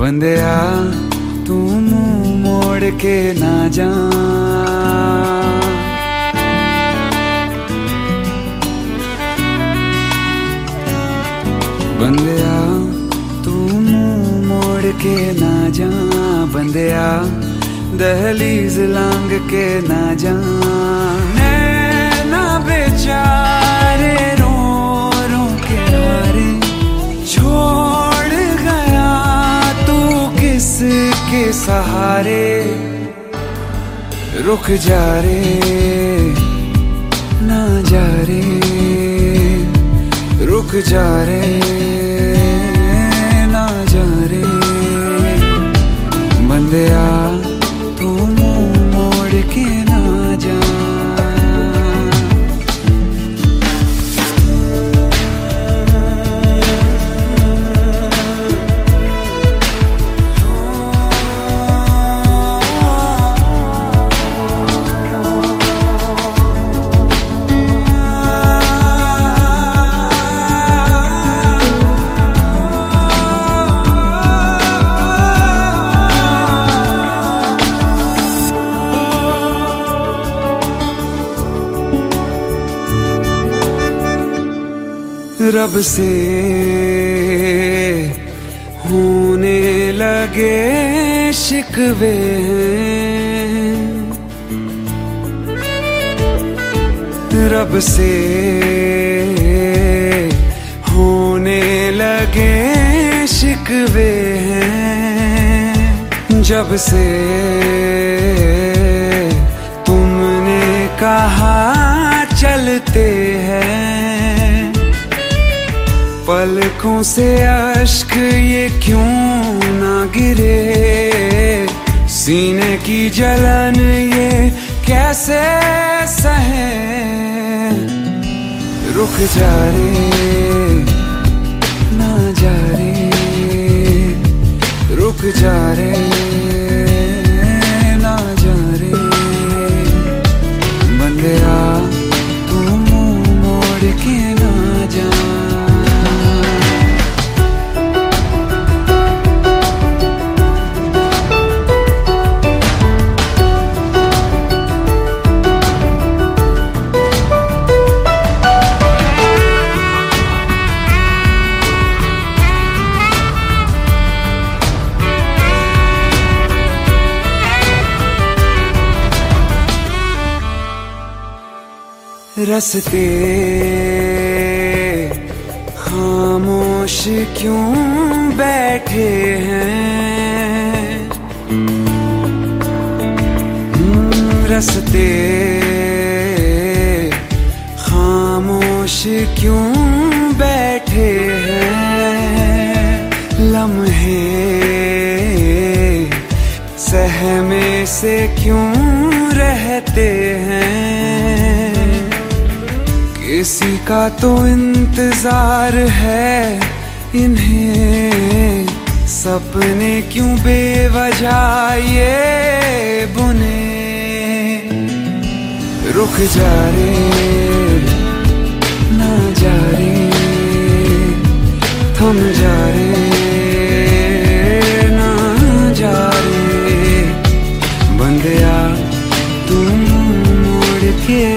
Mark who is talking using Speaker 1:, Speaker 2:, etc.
Speaker 1: बंदया तू मुँह मोड़ के ना जा। बंदया तू मुँह मोड़ के ना जा। बंदया, दहलीज लांग के ना जा। सहारे रुक जा रे, ना जा रे, रुक जा रे, ना जा रे। बंदे तू रब से होने लगे शिकवे रब से होने लगे शिकवे हैं। जब से तुमने कहा पलकों से अश्क ये क्यों ना गिरे? सीने की जलन ये कैसे सहे? रुक जा रे, ना जा रे, रुक जा रे। रसते। खामोश क्यों बैठे हैं? हम्म, रसते। खामोश क्यों बैठे हैं? लम्हे। सहमे से क्यों का तो इंतज़ार है इन्हें। सपने क्यों बेवजह ये बुने? रुक जा रे, ना जा रे, थम जा रे, ना जा रे। तुम मुड़ के